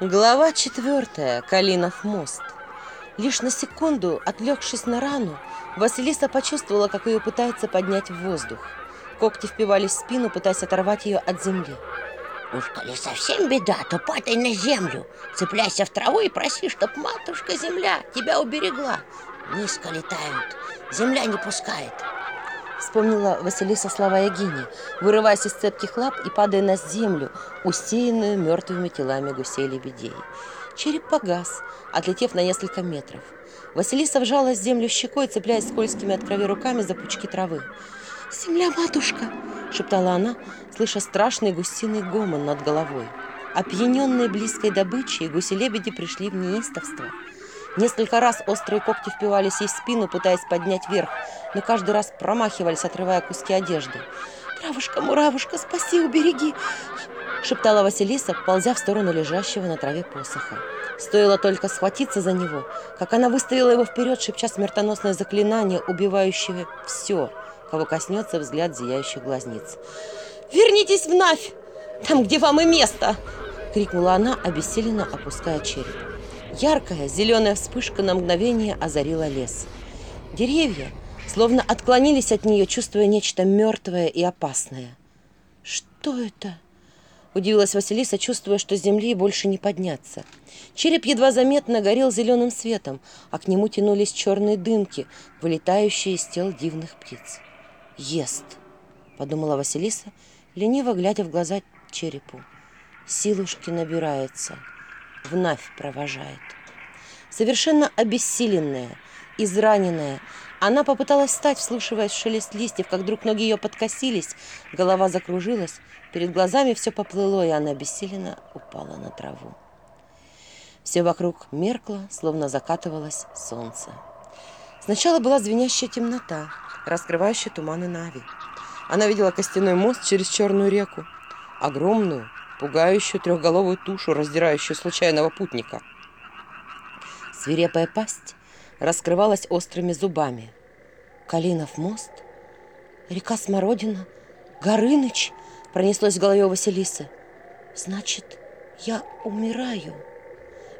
Глава четвертая. Калинов мост. Лишь на секунду, отвлекшись на рану, Василиса почувствовала, как ее пытается поднять в воздух. Когти впивались в спину, пытаясь оторвать ее от земли. Уж коли совсем беда, то падай на землю, цепляйся в траву и проси, чтоб матушка земля тебя уберегла. Низко летают, земля не пускает вспомнила Василиса слова Ягини, вырываясь из цепких лап и падая на землю, усеянную мертвыми телами гусей лебедей. Череп погас, отлетев на несколько метров. Василиса вжалась в землю щекой, цепляясь скользкими от крови руками за пучки травы. «Земля, матушка!» – шептала она, слыша страшный гусиный гомон над головой. Опьяненные близкой добычей гуси-лебеди пришли в неистовство – Несколько раз острые когти впивались ей в спину, пытаясь поднять вверх, но каждый раз промахивались, отрывая куски одежды. «Травушка, муравушка, спаси, убереги!» шептала Василиса, ползя в сторону лежащего на траве посоха. Стоило только схватиться за него, как она выставила его вперед, шепча смертоносное заклинание, убивающее все, кого коснется взгляд зияющих глазниц. «Вернитесь в Навь! Там, где вам и место!» — крикнула она, обессиленно опуская череп. Яркая зеленая вспышка на мгновение озарила лес. Деревья словно отклонились от нее, чувствуя нечто мертвое и опасное. «Что это?» – удивилась Василиса, чувствуя, что с земли больше не подняться. Череп едва заметно горел зеленым светом, а к нему тянулись черные дымки, вылетающие из тел дивных птиц. «Ест!» – подумала Василиса, лениво глядя в глаза черепу. «Силушки набирается» вновь провожает. Совершенно обессиленная, израненная, она попыталась встать, вслушиваясь в шелест листьев, как вдруг ноги ее подкосились, голова закружилась, перед глазами все поплыло, и она обессиленно упала на траву. Все вокруг меркло, словно закатывалось солнце. Сначала была звенящая темнота, раскрывающая туманы Нави. Она видела костяной мост через черную реку, огромную, пугающую трехголовую тушу, раздирающую случайного путника. Свирепая пасть раскрывалась острыми зубами. Калинов мост, река Смородина, Горыныч пронеслось в голове Василисы. «Значит, я умираю».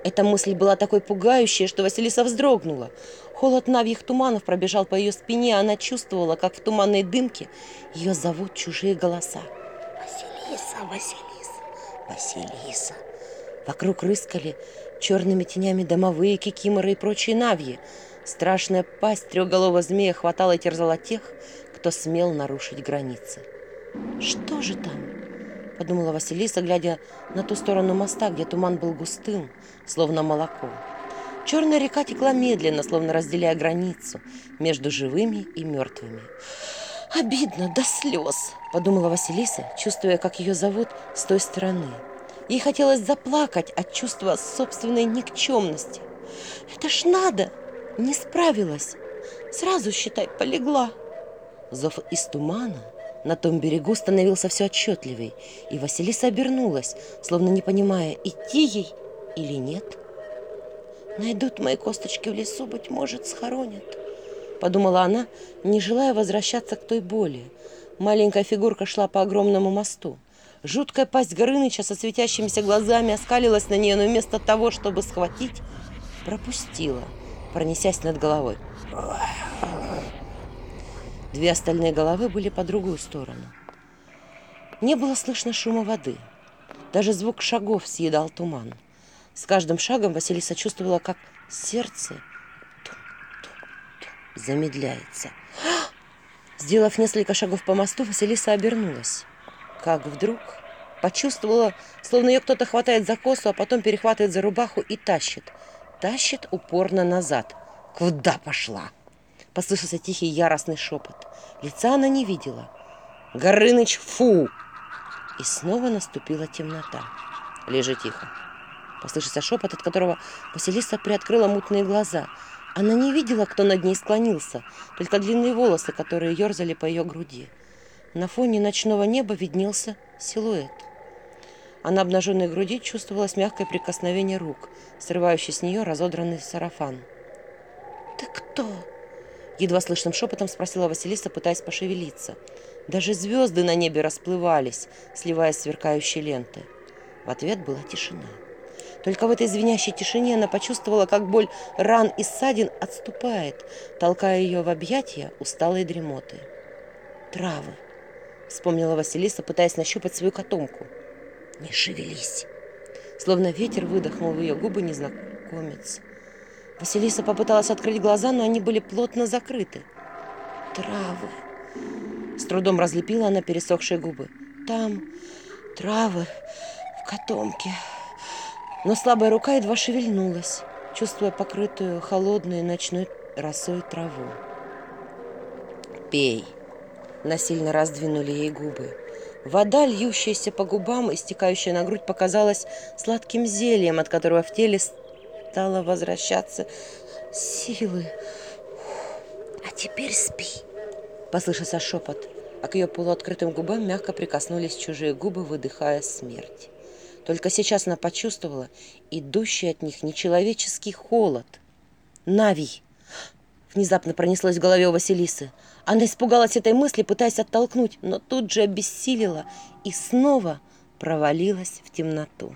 Эта мысль была такой пугающей, что Василиса вздрогнула. Холод навьих туманов пробежал по ее спине, а она чувствовала, как в туманной дымке ее зовут чужие голоса. «Василиса, Василиса!» Василиса. Вокруг рыскали черными тенями домовые кикиморы и прочие навьи. Страшная пасть трехголового змея хватала и терзала тех, кто смел нарушить границы. «Что же там?» – подумала Василиса, глядя на ту сторону моста, где туман был густым, словно молоко. Черная река текла медленно, словно разделяя границу между живыми и мертвыми. «Что?» обидно до слез», – подумала Василиса, чувствуя, как ее зовут с той стороны. Ей хотелось заплакать от чувства собственной никчемности. «Это ж надо!» Не справилась. Сразу, считай, полегла. Зов из тумана на том берегу становился все отчетливей, и Василиса обернулась, словно не понимая, идти ей или нет. «Найдут мои косточки в лесу, быть может, схоронят», подумала она, не желая возвращаться к той боли. Маленькая фигурка шла по огромному мосту. Жуткая пасть Горыныча со светящимися глазами оскалилась на нее, но вместо того, чтобы схватить, пропустила, пронесясь над головой. Две остальные головы были по другую сторону. Не было слышно шума воды. Даже звук шагов съедал туман. С каждым шагом Василиса чувствовала, как сердце – замедляется. Сделав несколько шагов по мосту, Василиса обернулась. Как вдруг почувствовала, словно ее кто-то хватает за косу, а потом перехватывает за рубаху и тащит. Тащит упорно назад. Куда пошла? Послышался тихий яростный шепот. Лица она не видела. «Горыныч, фу!» И снова Она не видела, кто над ней склонился, только длинные волосы, которые ерзали по ее груди. На фоне ночного неба виднелся силуэт. Она на обнаженной груди чувствовалось мягкое прикосновение рук, срывающий с нее разодранный сарафан. «Ты кто?» Едва слышным шепотом спросила Василиса, пытаясь пошевелиться. Даже звезды на небе расплывались, сливаясь сверкающие ленты. В ответ была тишина. Только в этой звенящей тишине она почувствовала, как боль ран и ссадин отступает, толкая ее в объятия усталой дремоты. «Травы!» — вспомнила Василиса, пытаясь нащупать свою котомку. «Не шевелись!» Словно ветер выдохнул в ее губы незнакомец. Василиса попыталась открыть глаза, но они были плотно закрыты. «Травы!» С трудом разлепила она пересохшие губы. «Там травы в котомке!» но слабая рука едва шевельнулась, чувствуя покрытую холодной ночной росой траву. «Пей!» – насильно раздвинули ей губы. Вода, льющаяся по губам и стекающая на грудь, показалась сладким зельем, от которого в теле стало возвращаться силы. «А теперь спи!» – послышался шепот, а к ее полуоткрытым губам мягко прикоснулись чужие губы, выдыхая смерть. Только сейчас она почувствовала идущий от них нечеловеческий холод. «Навий!» Внезапно пронеслось в голове у Василисы. Она испугалась этой мысли, пытаясь оттолкнуть, но тут же обессилила и снова провалилась в темноту.